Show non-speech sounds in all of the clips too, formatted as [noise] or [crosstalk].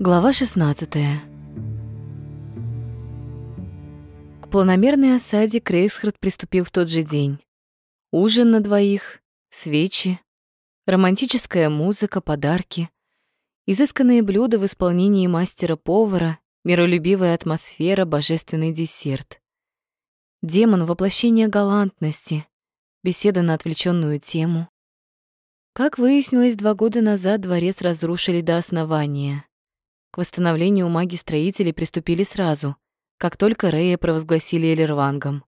Глава 16. К планомерной осаде Крейсхард приступил в тот же день. Ужин на двоих, свечи, романтическая музыка, подарки, изысканные блюда в исполнении мастера-повара, миролюбивая атмосфера, божественный десерт. Демон воплощение галантности, беседа на отвлеченную тему. Как выяснилось, два года назад дворец разрушили до основания. К восстановлению маги-строителей приступили сразу, как только Рея провозгласили Элервангом.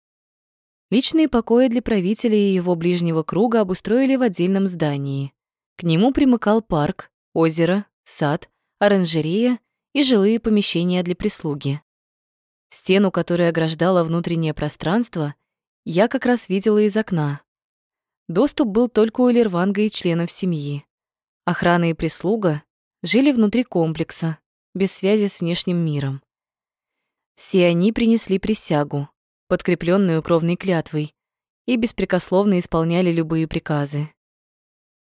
Личные покои для правителя и его ближнего круга обустроили в отдельном здании. К нему примыкал парк, озеро, сад, оранжерея и жилые помещения для прислуги. Стену, которая ограждала внутреннее пространство, я как раз видела из окна. Доступ был только у Лерванга и членов семьи. Охрана и прислуга жили внутри комплекса, без связи с внешним миром. Все они принесли присягу, подкрепленную кровной клятвой, и беспрекословно исполняли любые приказы.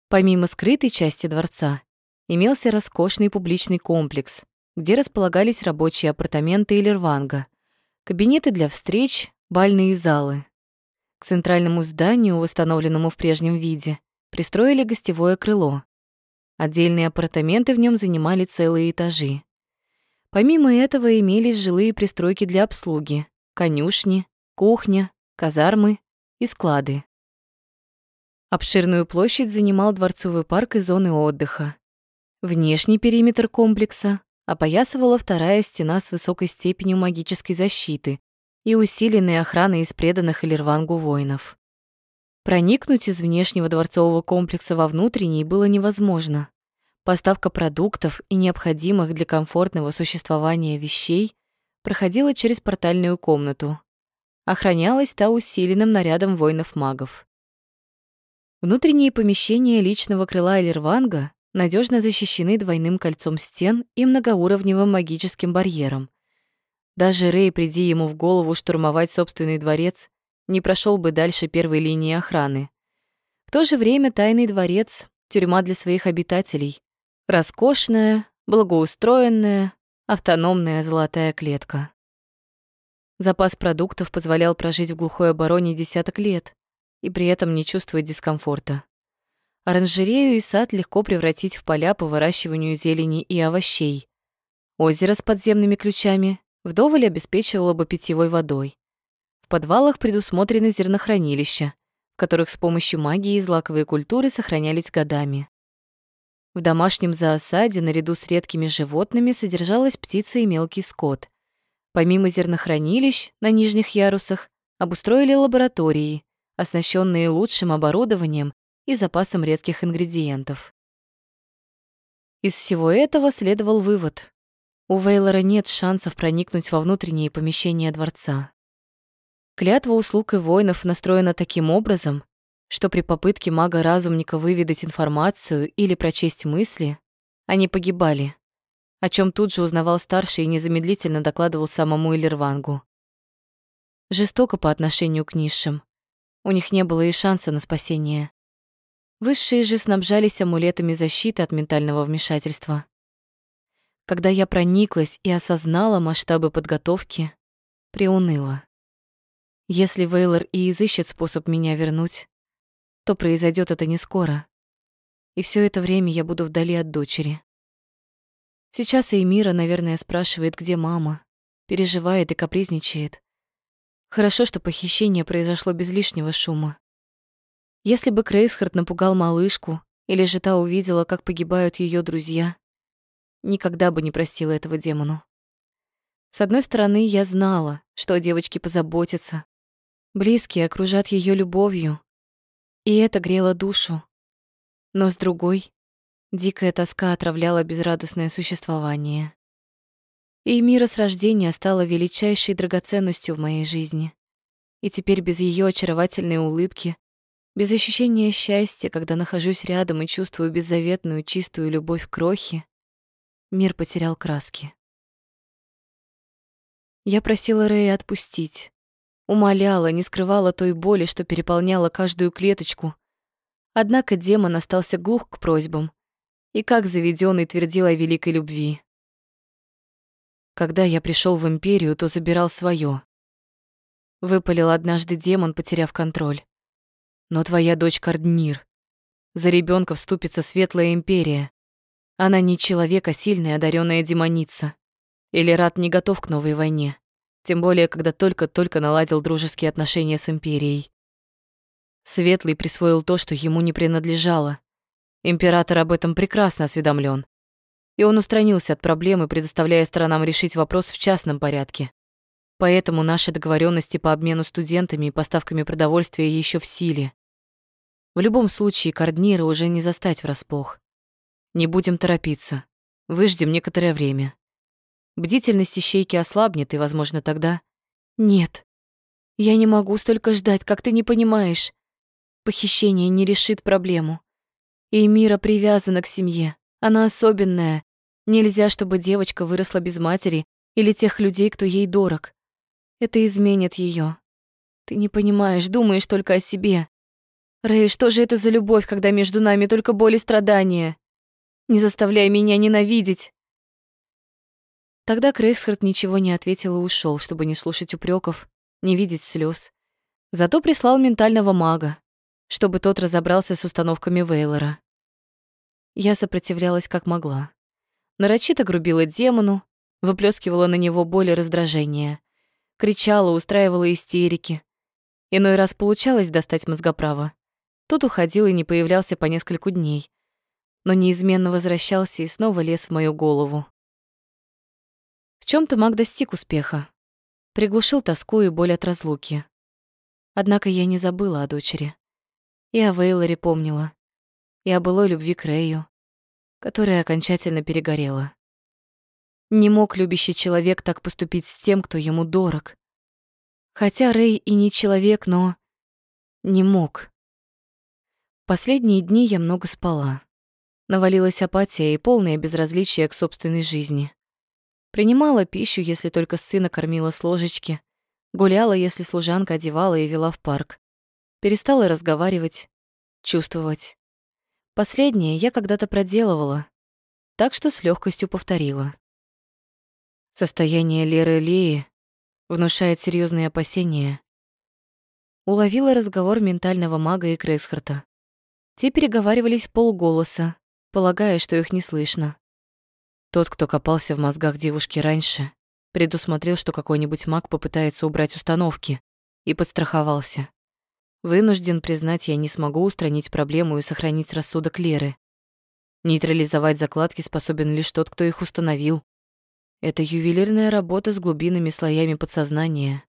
Помимо скрытой части дворца, имелся роскошный публичный комплекс, где располагались рабочие апартаменты Элерванга, кабинеты для встреч, бальные залы. К центральному зданию, восстановленному в прежнем виде, пристроили гостевое крыло. Отдельные апартаменты в нем занимали целые этажи. Помимо этого имелись жилые пристройки для обслуги, конюшни, кухня, казармы и склады. Обширную площадь занимал дворцовый парк и зоны отдыха. Внешний периметр комплекса опоясывала вторая стена с высокой степенью магической защиты и усиленной охраной из преданных Элирвангу воинов. Проникнуть из внешнего дворцового комплекса во внутренний было невозможно. Поставка продуктов и необходимых для комфортного существования вещей проходила через портальную комнату. Охранялась та усиленным нарядом воинов-магов. Внутренние помещения личного крыла Элирванга надежно защищены двойным кольцом стен и многоуровневым магическим барьером. Даже Рэй, приди ему в голову штурмовать собственный дворец, не прошел бы дальше первой линии охраны. В то же время тайный дворец — тюрьма для своих обитателей, Роскошная, благоустроенная, автономная золотая клетка. Запас продуктов позволял прожить в глухой обороне десяток лет и при этом не чувствовать дискомфорта. Оранжерею и сад легко превратить в поля по выращиванию зелени и овощей. Озеро с подземными ключами вдоволь обеспечивало бы питьевой водой. В подвалах предусмотрены зернохранилища, в которых с помощью магии злаковые культуры сохранялись годами. В домашнем зоосаде наряду с редкими животными содержалась птица и мелкий скот. Помимо зернохранилищ на нижних ярусах обустроили лаборатории, оснащенные лучшим оборудованием и запасом редких ингредиентов. Из всего этого следовал вывод. У Вейлора нет шансов проникнуть во внутренние помещения дворца. Клятва услуг и воинов настроена таким образом, что при попытке мага-разумника выведать информацию или прочесть мысли, они погибали, о чем тут же узнавал старший и незамедлительно докладывал самому Элервангу. Жестоко по отношению к низшим. У них не было и шанса на спасение. Высшие же снабжались амулетами защиты от ментального вмешательства. Когда я прониклась и осознала масштабы подготовки, приуныла. Если Вейлор и изыщет способ меня вернуть, то произойдет это не скоро. И все это время я буду вдали от дочери. Сейчас Эймира, наверное, спрашивает, где мама, переживает и капризничает. Хорошо, что похищение произошло без лишнего шума. Если бы Крейсхард напугал малышку, или же та увидела, как погибают ее друзья, никогда бы не простила этого демону. С одной стороны, я знала, что о девочке позаботятся. Близкие окружат ее любовью, и это грело душу. Но с другой, дикая тоска отравляла безрадостное существование. И мира с рождения стала величайшей драгоценностью в моей жизни. И теперь без ее очаровательной улыбки, без ощущения счастья, когда нахожусь рядом и чувствую беззаветную чистую любовь крохи, мир потерял краски. Я просила Рэя отпустить, Умоляла, не скрывала той боли, что переполняла каждую клеточку. Однако демон остался глух к просьбам и как заведенный твердил о великой любви. Когда я пришел в Империю, то забирал свое. Выпалил однажды демон, потеряв контроль. Но твоя дочь Карднир. За ребенка вступится Светлая Империя. Она не человек, а сильная, одаренная демоница. Элират не готов к новой войне. Тем более, когда только-только наладил дружеские отношения с Империей. Светлый присвоил то, что ему не принадлежало. Император об этом прекрасно осведомлен, И он устранился от проблемы, предоставляя сторонам решить вопрос в частном порядке. Поэтому наши договоренности по обмену студентами и поставками продовольствия еще в силе. В любом случае, Карднира уже не застать врасплох. Не будем торопиться. Выждем некоторое время. Бдительность ищейки ослабнет, и, возможно, тогда... Нет. Я не могу столько ждать, как ты не понимаешь. Похищение не решит проблему. И привязана к семье. Она особенная. Нельзя, чтобы девочка выросла без матери или тех людей, кто ей дорог. Это изменит ее. Ты не понимаешь, думаешь только о себе. Рэй, что же это за любовь, когда между нами только боль и страдания? Не заставляй меня ненавидеть. Тогда Крейгсхард ничего не ответил и ушел, чтобы не слушать упреков, не видеть слез. Зато прислал ментального мага, чтобы тот разобрался с установками Вейлора. Я сопротивлялась как могла. Нарочито грубила демону, выплескивала на него боль и раздражение. Кричала, устраивала истерики. Иной раз получалось достать мозгоправа. Тот уходил и не появлялся по нескольку дней но неизменно возвращался и снова лез в мою голову. В чем то маг достиг успеха. Приглушил тоску и боль от разлуки. Однако я не забыла о дочери. И о Вейлоре помнила. И о былой любви к Рэю, которая окончательно перегорела. Не мог любящий человек так поступить с тем, кто ему дорог. Хотя Рэй и не человек, но... Не мог. Последние дни я много спала. Навалилась апатия и полное безразличие к собственной жизни. Принимала пищу, если только сына кормила с ложечки, гуляла, если служанка одевала и вела в парк. Перестала разговаривать, чувствовать. Последнее я когда-то проделывала, так что с легкостью повторила. Состояние Леры Леи внушает серьезные опасения. Уловила разговор ментального мага и Крейсхарта. Те переговаривались полголоса, полагая, что их не слышно. Тот, кто копался в мозгах девушки раньше, предусмотрел, что какой-нибудь маг попытается убрать установки, и подстраховался. Вынужден признать, я не смогу устранить проблему и сохранить рассудок Леры. Нейтрализовать закладки способен лишь тот, кто их установил. Это ювелирная работа с глубинными слоями подсознания.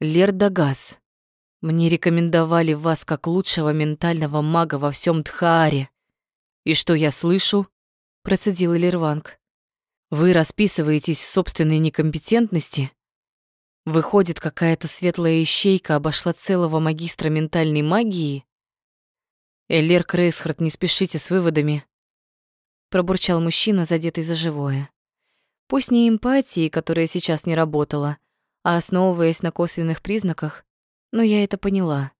Лер Дагас. Мне рекомендовали вас как лучшего ментального мага во всем Дхааре. «И что я слышу?» – процедил Лерванг. «Вы расписываетесь в собственной некомпетентности? Выходит, какая-то светлая ищейка обошла целого магистра ментальной магии?» «Эллер Крейсхард, не спешите с выводами», – пробурчал мужчина, задетый за живое. Пусть не эмпатии, которая сейчас не работала, а основываясь на косвенных признаках, но я это поняла.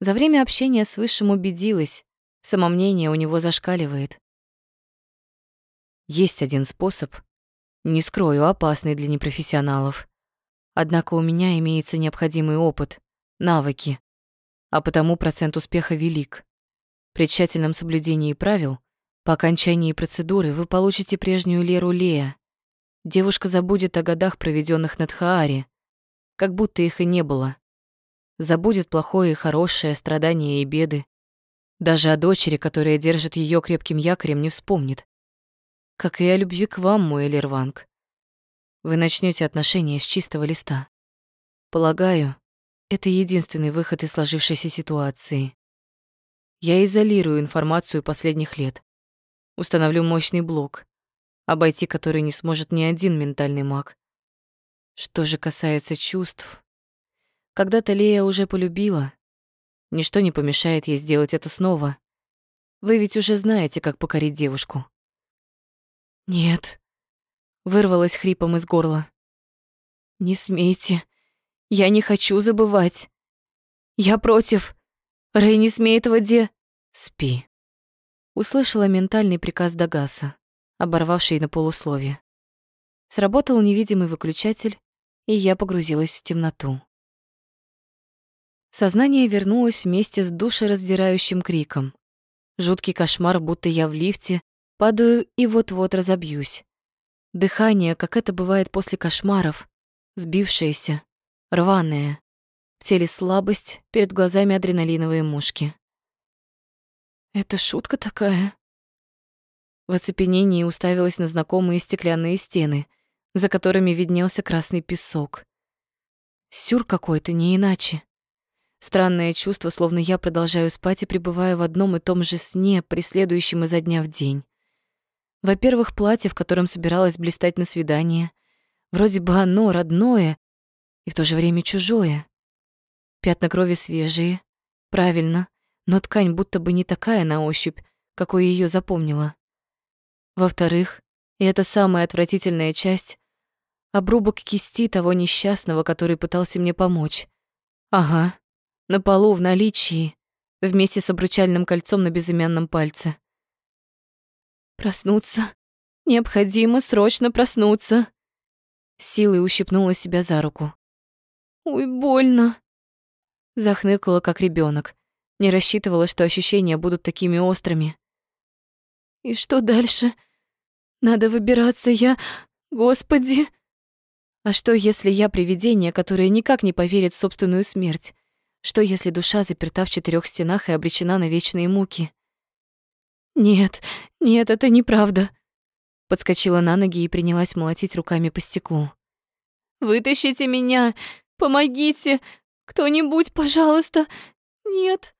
За время общения с Высшим убедилась, Самомнение у него зашкаливает. Есть один способ, не скрою, опасный для непрофессионалов. Однако у меня имеется необходимый опыт, навыки, а потому процент успеха велик. При тщательном соблюдении правил, по окончании процедуры вы получите прежнюю Леру Лея. Девушка забудет о годах, проведенных на Тхааре, как будто их и не было. Забудет плохое и хорошее, страдания и беды. Даже о дочери, которая держит ее крепким якорем, не вспомнит. Как и о любви к вам, мой Элерванг. Вы начнете отношения с чистого листа. Полагаю, это единственный выход из сложившейся ситуации. Я изолирую информацию последних лет. Установлю мощный блок, обойти который не сможет ни один ментальный маг. Что же касается чувств, когда-то Лея уже полюбила, Ничто не помешает ей сделать это снова. Вы ведь уже знаете, как покорить девушку. Нет, вырвалось хрипом из горла. Не смейте. Я не хочу забывать. Я против. Рэй не смей этого де... Спи. Услышала ментальный приказ Дагаса, оборвавший на полусловие. Сработал невидимый выключатель, и я погрузилась в темноту. Сознание вернулось вместе с душераздирающим криком. Жуткий кошмар, будто я в лифте, падаю и вот-вот разобьюсь. Дыхание, как это бывает после кошмаров, сбившееся, рваное. В теле слабость, перед глазами адреналиновые мушки. «Это шутка такая?» В оцепенении уставилась на знакомые стеклянные стены, за которыми виднелся красный песок. Сюр какой-то, не иначе. Странное чувство, словно я продолжаю спать и пребываю в одном и том же сне, преследующем изо дня в день. Во-первых, платье, в котором собиралась блистать на свидание. Вроде бы оно родное и в то же время чужое. Пятна крови свежие, правильно, но ткань будто бы не такая на ощупь, какой ее запомнила. Во-вторых, и это самая отвратительная часть, обрубок кисти того несчастного, который пытался мне помочь. Ага, на полу в наличии, вместе с обручальным кольцом на безымянном пальце. Проснуться. Необходимо срочно проснуться. силой ущипнула себя за руку. Ой, больно. Захныкала, как ребенок. Не рассчитывала, что ощущения будут такими острыми. И что дальше? Надо выбираться, я... Господи! А что, если я привидение, которое никак не поверит в собственную смерть? Что, если душа заперта в четырех стенах и обречена на вечные муки? Нет, нет, это неправда. Подскочила на ноги и принялась молотить руками по стеклу. Вытащите меня! Помогите! Кто-нибудь, пожалуйста! Нет!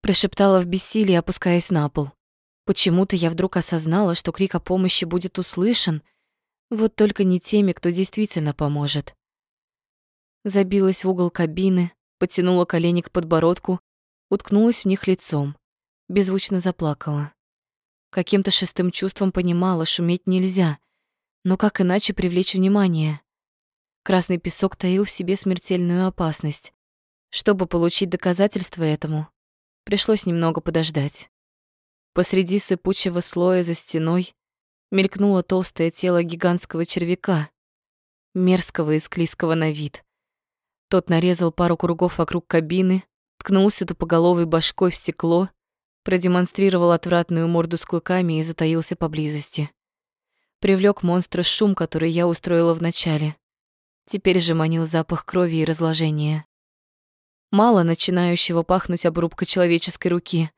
Прошептала в бессилии, опускаясь на пол. Почему-то я вдруг осознала, что крик о помощи будет услышан, вот только не теми, кто действительно поможет. Забилась в угол кабины, подтянула колени к подбородку, уткнулась в них лицом, беззвучно заплакала. Каким-то шестым чувством понимала, шуметь нельзя, но как иначе привлечь внимание? Красный песок таил в себе смертельную опасность. Чтобы получить доказательства этому, пришлось немного подождать. Посреди сыпучего слоя за стеной мелькнуло толстое тело гигантского червяка, мерзкого и склизкого на вид. Тот нарезал пару кругов вокруг кабины, ткнулся тупоголовой башкой в стекло, продемонстрировал отвратную морду с клыками и затаился поблизости. Привлек монстра шум, который я устроила вначале. Теперь же манил запах крови и разложения. Мало начинающего пахнуть обрубка человеческой руки,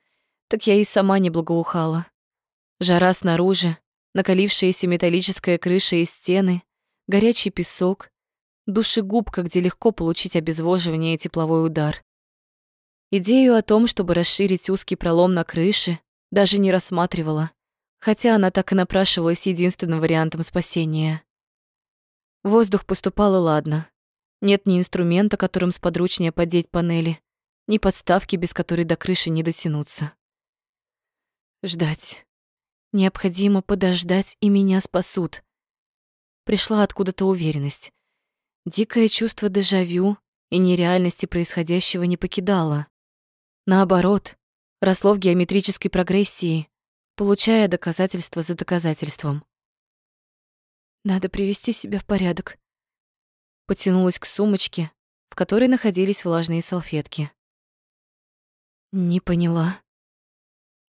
так я и сама не благоухала. Жара снаружи, накалившаяся металлическая крыша и стены, горячий песок, душегубка, где легко получить обезвоживание и тепловой удар. Идею о том, чтобы расширить узкий пролом на крыше, даже не рассматривала, хотя она так и напрашивалась единственным вариантом спасения. Воздух поступал и ладно. Нет ни инструмента, которым сподручнее поддеть панели, ни подставки, без которой до крыши не дотянуться. Ждать. Необходимо подождать, и меня спасут. Пришла откуда-то уверенность. Дикое чувство дежавю и нереальности происходящего не покидало. Наоборот, росло в геометрической прогрессии, получая доказательство за доказательством. Надо привести себя в порядок. Потянулась к сумочке, в которой находились влажные салфетки. Не поняла.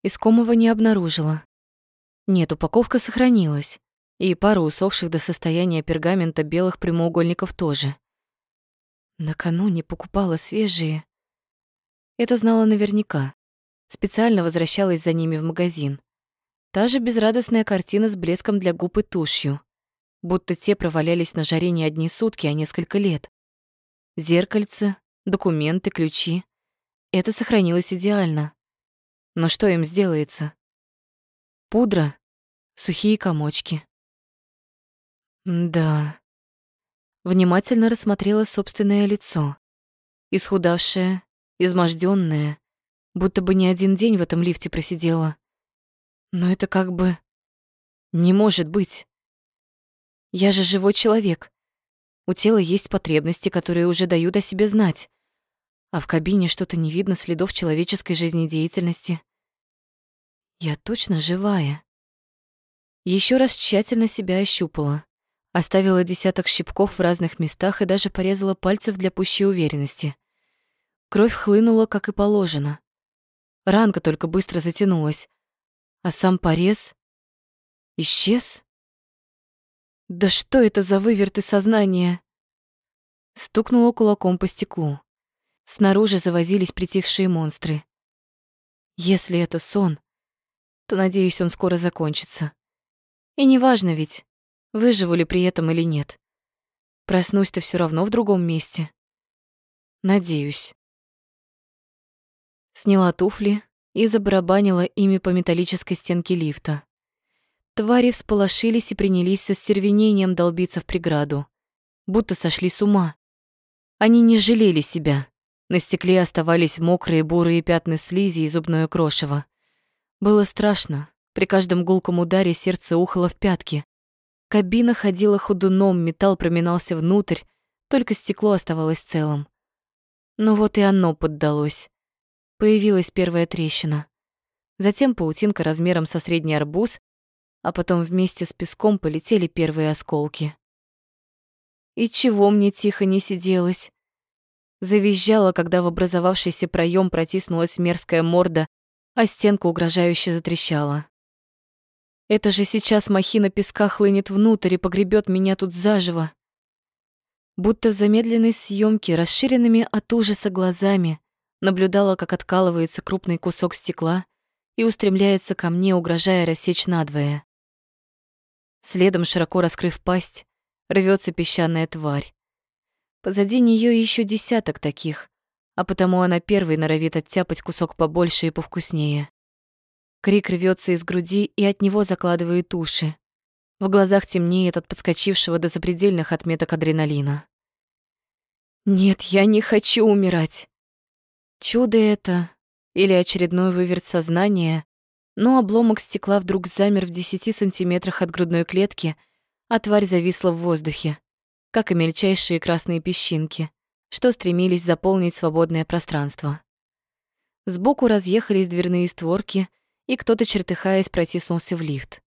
Искомого не обнаружила. Нет, упаковка сохранилась и пару усохших до состояния пергамента белых прямоугольников тоже. Накануне покупала свежие. Это знала наверняка. Специально возвращалась за ними в магазин. Та же безрадостная картина с блеском для губ и тушью. Будто те провалялись на жаре не одни сутки, а несколько лет. Зеркальце, документы, ключи. Это сохранилось идеально. Но что им сделается? Пудра, сухие комочки. Да. Внимательно рассмотрела собственное лицо. Исхудавшее, измождённое, будто бы не один день в этом лифте просидела. Но это как бы... Не может быть. Я же живой человек. У тела есть потребности, которые уже дают о себе знать. А в кабине что-то не видно следов человеческой жизнедеятельности. Я точно живая. Еще раз тщательно себя ощупала Оставила десяток щипков в разных местах и даже порезала пальцев для пущей уверенности. Кровь хлынула, как и положено. Ранка только быстро затянулась, а сам порез исчез. Да что это за выверты сознания? Стукнула кулаком по стеклу. Снаружи завозились притихшие монстры. Если это сон, то, надеюсь, он скоро закончится. И неважно ведь, выживу ли при этом или нет. Проснусь-то все равно в другом месте. Надеюсь. Сняла туфли и забарабанила ими по металлической стенке лифта. Твари всполошились и принялись со стервенением долбиться в преграду, будто сошли с ума. Они не жалели себя. На стекле оставались мокрые бурые пятна слизи и зубное крошево. Было страшно. При каждом гулком ударе сердце ухало в пятки. Кабина ходила ходуном, металл проминался внутрь, только стекло оставалось целым. Но вот и оно поддалось. Появилась первая трещина. Затем паутинка размером со средний арбуз, а потом вместе с песком полетели первые осколки. И чего мне тихо не сиделось? Завизжала, когда в образовавшийся проем протиснулась мерзкая морда, а стенка угрожающе затрещала. Это же сейчас махина песка хлынет внутрь и погребет меня тут заживо. Будто в замедленной съемке, расширенными от ужаса глазами, наблюдала, как откалывается крупный кусок стекла и устремляется ко мне, угрожая рассечь надвое. Следом, широко раскрыв пасть, рвется песчаная тварь. Позади нее еще десяток таких, а потому она первой норовит оттяпать кусок побольше и повкуснее. Крик рвется из груди и от него закладывает уши. В глазах темнеет от подскочившего до запредельных отметок адреналина. Нет, я не хочу умирать. Чудо это или очередной выверт сознания, но обломок стекла вдруг замер в десяти сантиметрах от грудной клетки, а тварь зависла в воздухе, как и мельчайшие красные песчинки, что стремились заполнить свободное пространство. Сбоку разъехались дверные створки, и кто-то, чертыхаясь, протиснулся в лифт.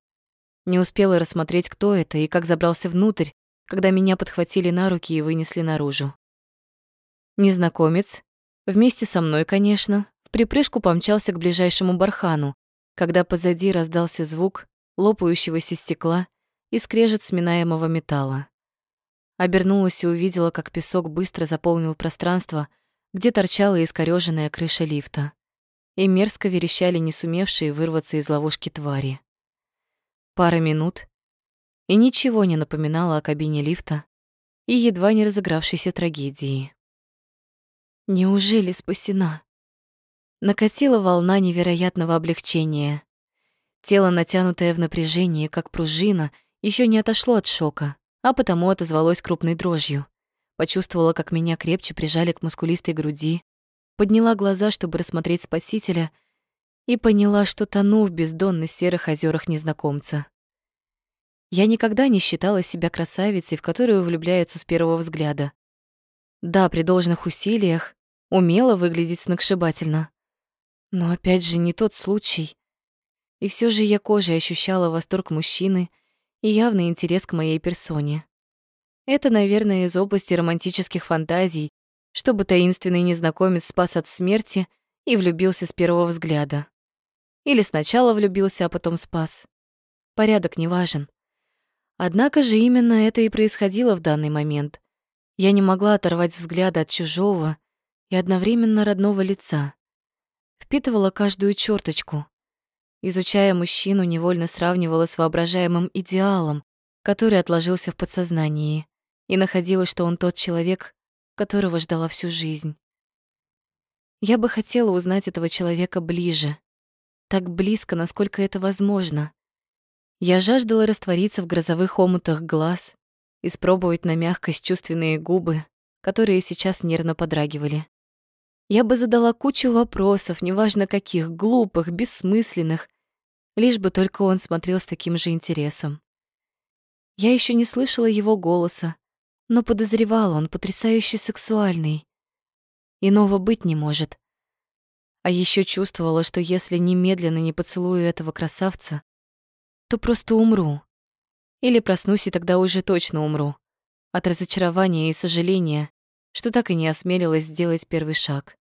Не успела рассмотреть, кто это и как забрался внутрь, когда меня подхватили на руки и вынесли наружу. Незнакомец, вместе со мной, конечно, в припрыжку помчался к ближайшему бархану, когда позади раздался звук лопающегося стекла и скрежет сминаемого металла. Обернулась и увидела, как песок быстро заполнил пространство, где торчала искорёженная крыша лифта и мерзко верещали не сумевшие вырваться из ловушки твари. Пара минут, и ничего не напоминало о кабине лифта и едва не разыгравшейся трагедии. Неужели спасена? Накатила волна невероятного облегчения. Тело, натянутое в напряжении, как пружина, еще не отошло от шока, а потому отозвалось крупной дрожью. Почувствовала, как меня крепче прижали к мускулистой груди, подняла глаза, чтобы рассмотреть спасителя, и поняла, что тону в бездонных серых озерах незнакомца. Я никогда не считала себя красавицей, в которую влюбляются с первого взгляда. Да, при должных усилиях умела выглядеть сногсшибательно. Но опять же не тот случай. И все же я кожей ощущала восторг мужчины и явный интерес к моей персоне. Это, наверное, из области романтических фантазий, чтобы таинственный незнакомец спас от смерти и влюбился с первого взгляда. Или сначала влюбился, а потом спас. Порядок не важен. Однако же именно это и происходило в данный момент. Я не могла оторвать взгляда от чужого и одновременно родного лица. Впитывала каждую черточку. Изучая мужчину, невольно сравнивала с воображаемым идеалом, который отложился в подсознании, и находила, что он тот человек, которого ждала всю жизнь. Я бы хотела узнать этого человека ближе, так близко, насколько это возможно. Я жаждала раствориться в грозовых омутах глаз, испробовать на мягкость чувственные губы, которые сейчас нервно подрагивали. Я бы задала кучу вопросов, неважно каких, глупых, бессмысленных, лишь бы только он смотрел с таким же интересом. Я еще не слышала его голоса, но подозревала, он потрясающе сексуальный. Иного быть не может. А еще чувствовала, что если немедленно не поцелую этого красавца, то просто умру. Или проснусь, и тогда уже точно умру. От разочарования и сожаления, что так и не осмелилась сделать первый шаг.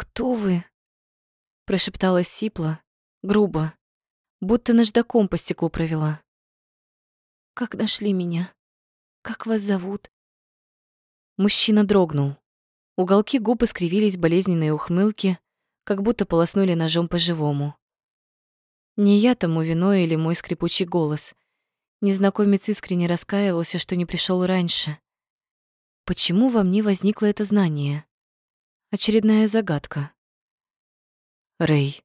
«Кто вы?» Прошептала сипло, грубо, будто наждаком по стеклу провела. «Как нашли меня? Как вас зовут?» Мужчина дрогнул. Уголки губ искривились болезненные ухмылки, как будто полоснули ножом по-живому. Не я тому виной или мой скрипучий голос. Незнакомец искренне раскаивался, что не пришел раньше. Почему во мне возникло это знание? Очередная загадка. Рэй.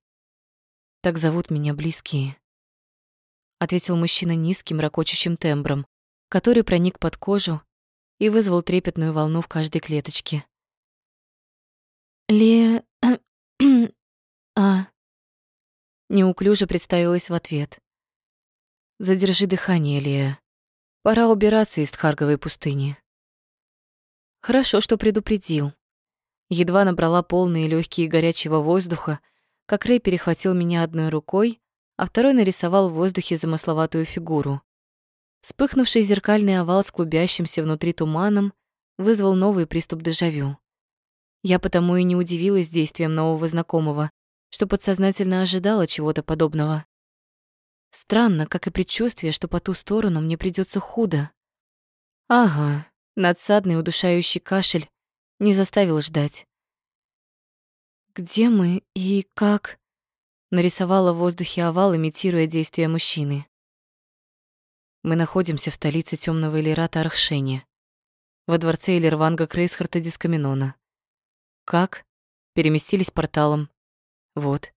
Так зовут меня близкие. Ответил мужчина низким, ракочущим тембром, который проник под кожу и вызвал трепетную волну в каждой клеточке. Ле... [clears throat] а... Неуклюже представилась в ответ. Задержи дыхание, Лея. Пора убираться из Тхарговой пустыни. Хорошо, что предупредил. Едва набрала полные легкие горячего воздуха, как Рэй перехватил меня одной рукой, а второй нарисовал в воздухе замысловатую фигуру. Вспыхнувший зеркальный овал с клубящимся внутри туманом вызвал новый приступ дежавю. Я потому и не удивилась действиям нового знакомого, что подсознательно ожидала чего-то подобного. Странно, как и предчувствие, что по ту сторону мне придется худо. Ага, надсадный удушающий кашель не заставил ждать. «Где мы и как?» Нарисовала в воздухе овал, имитируя действия мужчины. Мы находимся в столице Темного Элирата Архшене, во дворце Элирванга Крейсхарта Дискаминона. Как? Переместились порталом. Вот.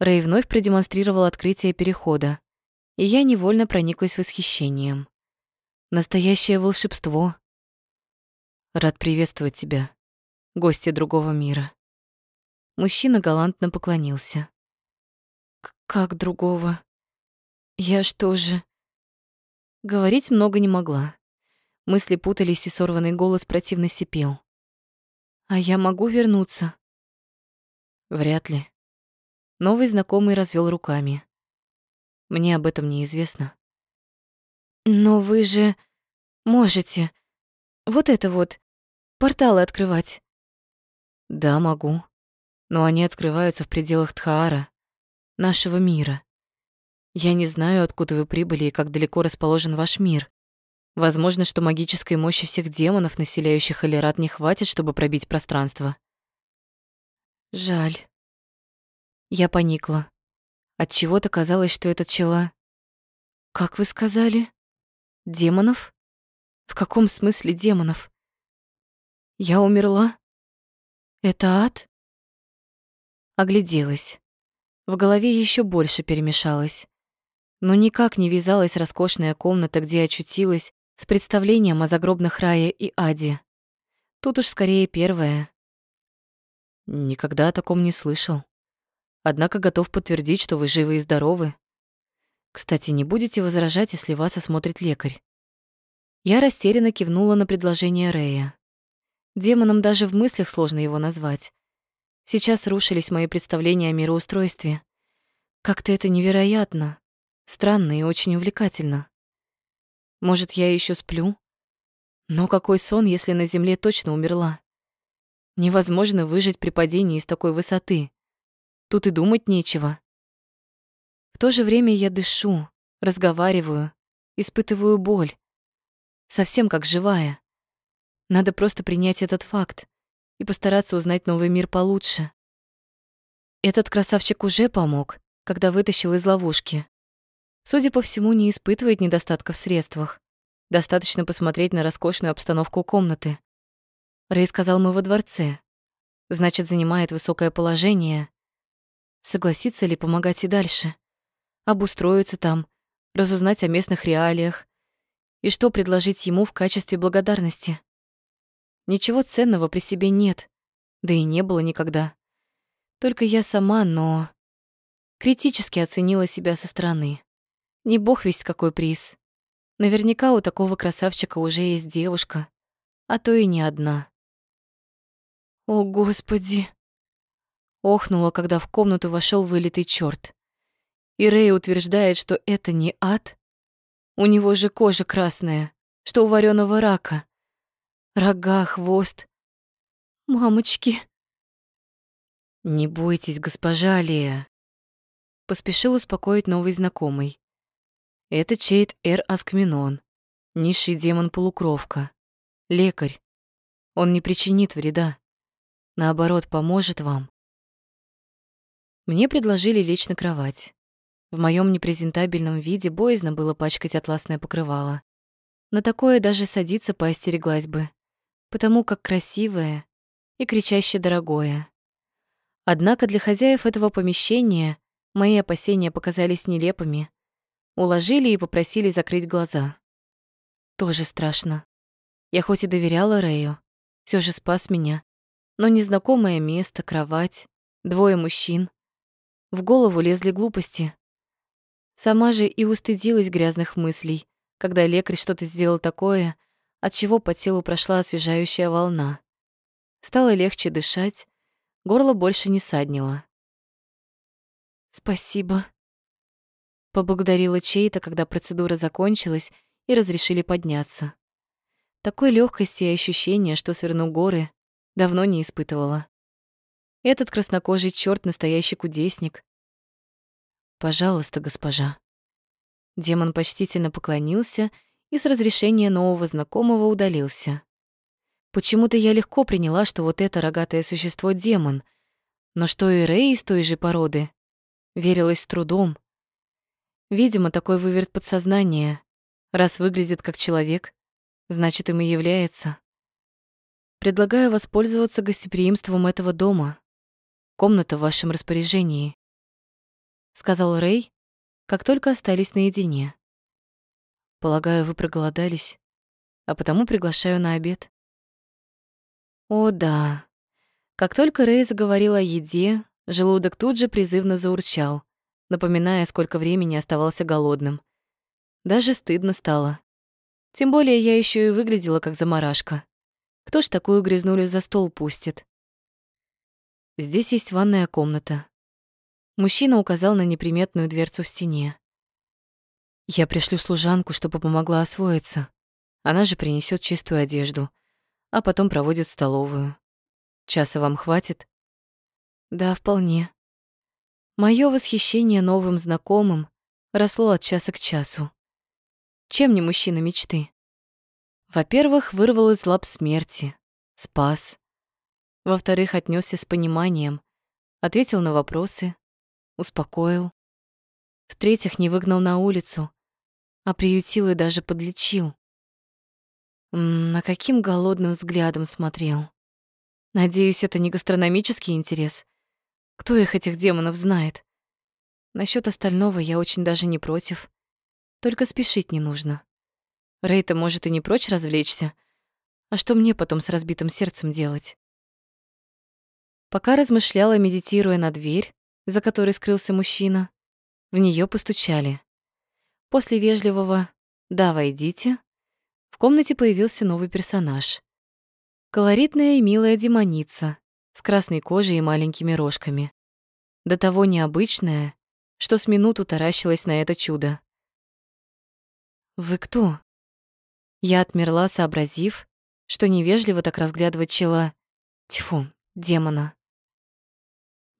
Рэй вновь продемонстрировал открытие перехода, и я невольно прониклась восхищением. Настоящее волшебство. Рад приветствовать тебя, гости другого мира. Мужчина галантно поклонился. «Как другого? Я что же...» Говорить много не могла. Мысли путались, и сорванный голос противно сипел. «А я могу вернуться?» «Вряд ли». Новый знакомый развел руками. «Мне об этом неизвестно». «Но вы же можете. Вот это вот. Порталы открывать». «Да, могу но они открываются в пределах Тхаара, нашего мира. Я не знаю, откуда вы прибыли и как далеко расположен ваш мир. Возможно, что магической мощи всех демонов, населяющих Элират, не хватит, чтобы пробить пространство. Жаль. Я поникла. От чего то казалось, что этот чела... Как вы сказали? Демонов? В каком смысле демонов? Я умерла? Это ад? Огляделась. В голове еще больше перемешалось. Но никак не вязалась роскошная комната, где очутилась, с представлением о загробных рае и аде. Тут уж скорее первое. Никогда о таком не слышал. Однако готов подтвердить, что вы живы и здоровы. Кстати, не будете возражать, если вас осмотрит лекарь. Я растерянно кивнула на предложение Рэя. Демоном даже в мыслях сложно его назвать. Сейчас рушились мои представления о мироустройстве. Как-то это невероятно, странно и очень увлекательно. Может, я еще сплю? Но какой сон, если на земле точно умерла? Невозможно выжить при падении с такой высоты. Тут и думать нечего. В то же время я дышу, разговариваю, испытываю боль. Совсем как живая. Надо просто принять этот факт и постараться узнать новый мир получше. Этот красавчик уже помог, когда вытащил из ловушки. Судя по всему, не испытывает недостатка в средствах. Достаточно посмотреть на роскошную обстановку комнаты. Рэй сказал, мы во дворце. Значит, занимает высокое положение. Согласится ли помогать и дальше? Обустроиться там, разузнать о местных реалиях. И что предложить ему в качестве благодарности? Ничего ценного при себе нет, да и не было никогда. Только я сама, но... Критически оценила себя со стороны. Не бог весть какой приз. Наверняка у такого красавчика уже есть девушка, а то и не одна. О, Господи! Охнула, когда в комнату вошел вылитый черт. И Рэй утверждает, что это не ад. У него же кожа красная, что у вареного рака. Рога, хвост. Мамочки. Не бойтесь, госпожа Алия. Поспешил успокоить новый знакомый. Это Чейт Эр Аскминон, низший демон-полукровка, лекарь. Он не причинит вреда. Наоборот, поможет вам. Мне предложили лечь на кровать. В моем непрезентабельном виде боязно было пачкать атласное покрывало. На такое даже садиться поостереглась бы, потому как красивое и кричаще дорогое. Однако для хозяев этого помещения мои опасения показались нелепыми. Уложили и попросили закрыть глаза. Тоже страшно. Я хоть и доверяла Рэю, все же спас меня, но незнакомое место, кровать, двое мужчин. В голову лезли глупости, Сама же и устыдилась грязных мыслей, когда лекарь что-то сделал такое, от чего по телу прошла освежающая волна. Стало легче дышать, горло больше не саднило. «Спасибо», — поблагодарила чей-то, когда процедура закончилась и разрешили подняться. Такой легкости и ощущения, что сверну горы, давно не испытывала. Этот краснокожий черт настоящий кудесник, Пожалуйста, госпожа. Демон почтительно поклонился и с разрешения нового знакомого удалился. Почему-то я легко приняла, что вот это рогатое существо — демон, но что и Рэй из той же породы, верилась с трудом. Видимо, такой выверт подсознания. Раз выглядит как человек, значит, им и является. Предлагаю воспользоваться гостеприимством этого дома. Комната в вашем распоряжении сказал Рэй, как только остались наедине. Полагаю, вы проголодались, а потому приглашаю на обед. О, да. Как только Рэй заговорил о еде, желудок тут же призывно заурчал, напоминая, сколько времени оставался голодным. Даже стыдно стало. Тем более я еще и выглядела как заморашка. Кто ж такую грязнулю за стол пустит? Здесь есть ванная комната. Мужчина указал на неприметную дверцу в стене. «Я пришлю служанку, чтобы помогла освоиться. Она же принесет чистую одежду, а потом проводит столовую. Часа вам хватит?» «Да, вполне». Моё восхищение новым знакомым росло от часа к часу. Чем не мужчина мечты? Во-первых, вырвал из лап смерти, спас. Во-вторых, отнесся с пониманием, ответил на вопросы, успокоил. В-третьих, не выгнал на улицу, а приютил и даже подлечил. На каким голодным взглядом смотрел. Надеюсь, это не гастрономический интерес. Кто их, этих демонов, знает? Насчет остального я очень даже не против. Только спешить не нужно. Рейта может и не прочь развлечься. А что мне потом с разбитым сердцем делать? Пока размышляла, медитируя на дверь, за которой скрылся мужчина. В нее постучали. После вежливого «Да, войдите», в комнате появился новый персонаж. Колоритная и милая демоница с красной кожей и маленькими рожками. До того необычная, что с минуту таращилась на это чудо. «Вы кто?» Я отмерла, сообразив, что невежливо так разглядывать чела... Тьфу, демона.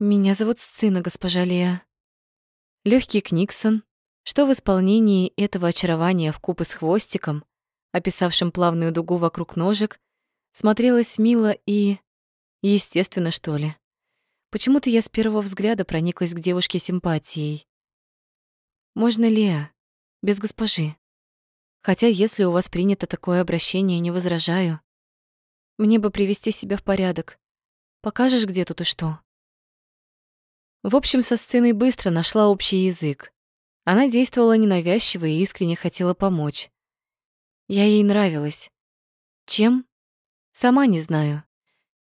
Меня зовут Сцина, госпожа Лея. Легкий Книксон, что в исполнении этого очарования в купе с хвостиком, описавшим плавную дугу вокруг ножек, смотрелось мило и... естественно, что ли. Почему-то я с первого взгляда прониклась к девушке симпатией. Можно Лея, без госпожи. Хотя, если у вас принято такое обращение, не возражаю. Мне бы привести себя в порядок. Покажешь, где тут и что? В общем, со сценой быстро нашла общий язык. Она действовала ненавязчиво и искренне хотела помочь. Я ей нравилась. Чем? Сама не знаю.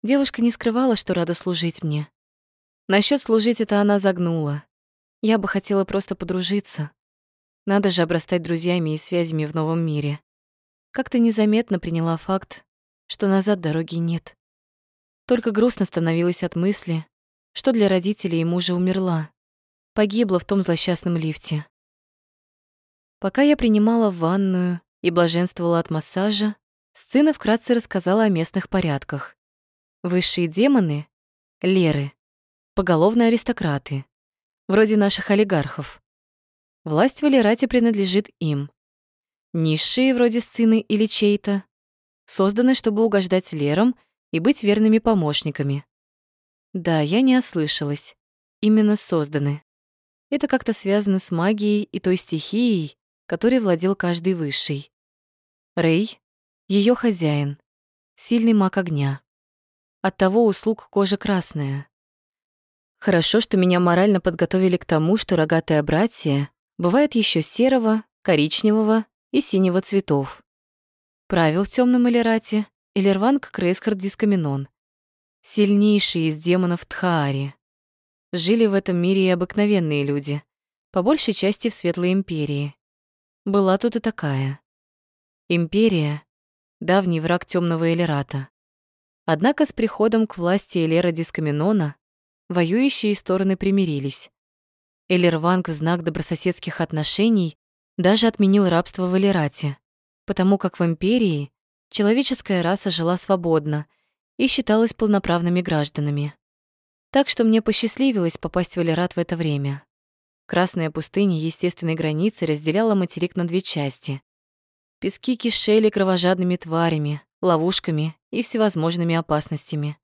Девушка не скрывала, что рада служить мне. Насчет служить это она загнула. Я бы хотела просто подружиться. Надо же обрастать друзьями и связями в новом мире. Как-то незаметно приняла факт, что назад дороги нет. Только грустно становилось от мысли, что для родителей и мужа умерла. погибла в том злосчастном лифте. Пока я принимала ванную и блаженствовала от массажа, Сцена вкратце рассказала о местных порядках. Высшие демоны — леры, поголовные аристократы, вроде наших олигархов. Власть в Элирате принадлежит им. Низшие, вроде сцены или чей-то, созданы, чтобы угождать лерам и быть верными помощниками. Да, я не ослышалась. Именно созданы. Это как-то связано с магией и той стихией, которой владел каждый высший. Рэй ее хозяин, сильный маг огня. Оттого услуг кожа красная. Хорошо, что меня морально подготовили к тому, что рогатое братье бывает еще серого, коричневого и синего цветов. Правил в темном Элирате Элерванг Крейсхард Дискаминон. Сильнейший из демонов Тхаари. Жили в этом мире и обыкновенные люди, по большей части в Светлой Империи. Была тут и такая. Империя, давний враг темного Элерата. Однако с приходом к власти Элера Дискаминона воюющие стороны примирились. Элерванг в знак добрососедских отношений даже отменил рабство в Элерате, потому как в империи человеческая раса жила свободно и считалась полноправными гражданами. Так что мне посчастливилось попасть в Элерат в это время. Красная пустыня естественной границы разделяла материк на две части. Пески кишели кровожадными тварями, ловушками и всевозможными опасностями.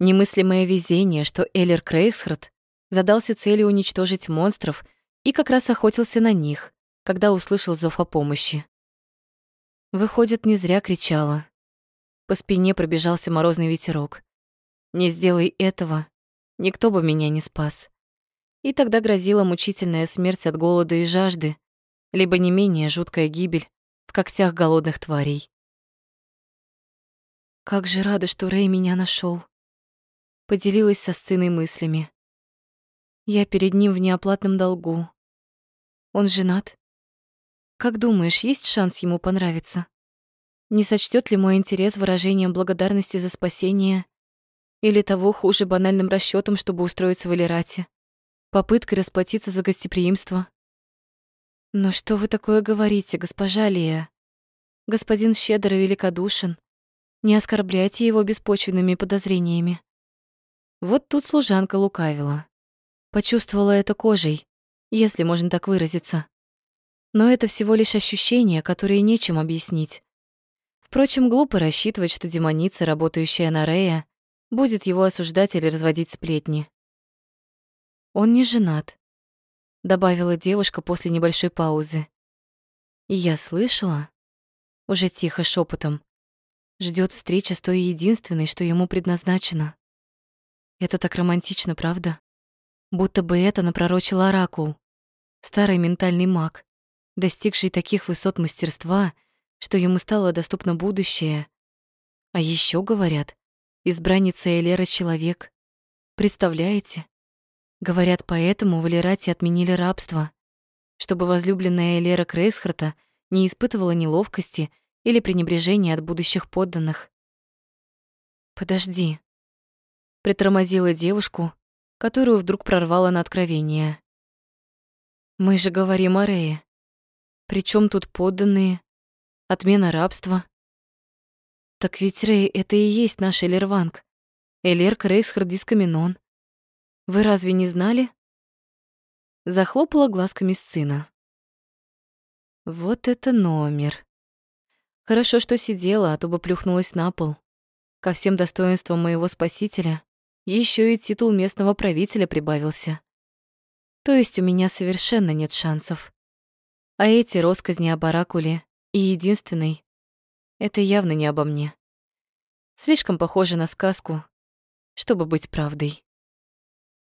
Немыслимое везение, что Эллер Крейсхард задался целью уничтожить монстров и как раз охотился на них, когда услышал зов о помощи. Выходит, не зря кричала. По спине пробежался морозный ветерок. Не сделай этого, никто бы меня не спас. И тогда грозила мучительная смерть от голода и жажды, либо не менее жуткая гибель в когтях голодных тварей. Как же рада, что Рэй меня нашел. Поделилась со сценой мыслями. Я перед ним в неоплатном долгу. Он женат? Как думаешь, есть шанс ему понравиться? Не сочтет ли мой интерес выражением благодарности за спасение или того хуже банальным расчетом, чтобы устроиться в Элирате? Попыткой расплатиться за гостеприимство? «Но что вы такое говорите, госпожа Лия? Господин щедр и великодушен. Не оскорбляйте его беспочвенными подозрениями». Вот тут служанка лукавила. Почувствовала это кожей, если можно так выразиться. Но это всего лишь ощущения, которые нечем объяснить. Впрочем, глупо рассчитывать, что демоница, работающая на Рея, будет его осуждать или разводить сплетни. Он не женат, добавила девушка после небольшой паузы. И я слышала, уже тихо шепотом, ждет встречи с той единственной, что ему предназначено. Это так романтично, правда? Будто бы это напророчил оракул, старый ментальный маг, достигший таких высот мастерства, что ему стало доступно будущее. А еще говорят, избранница Элера человек. Представляете? Говорят, поэтому в Элирате отменили рабство, чтобы возлюбленная Элера Крейсхарта не испытывала неловкости или пренебрежения от будущих подданных. «Подожди», — притормозила девушку, которую вдруг прорвало на откровение. «Мы же говорим о Рее. Причем тут подданные? Отмена рабства?» «Так ведь Рей — это и есть наш Элерванг. Элер Крейсхард Дискаминон. Вы разве не знали? Захлопала глазками сцена. Вот это номер. Хорошо, что сидела, а то бы плюхнулась на пол. Ко всем достоинствам моего спасителя еще и титул местного правителя прибавился. То есть у меня совершенно нет шансов. А эти росказни об оракуле и единственной — это явно не обо мне. Слишком похоже на сказку, чтобы быть правдой.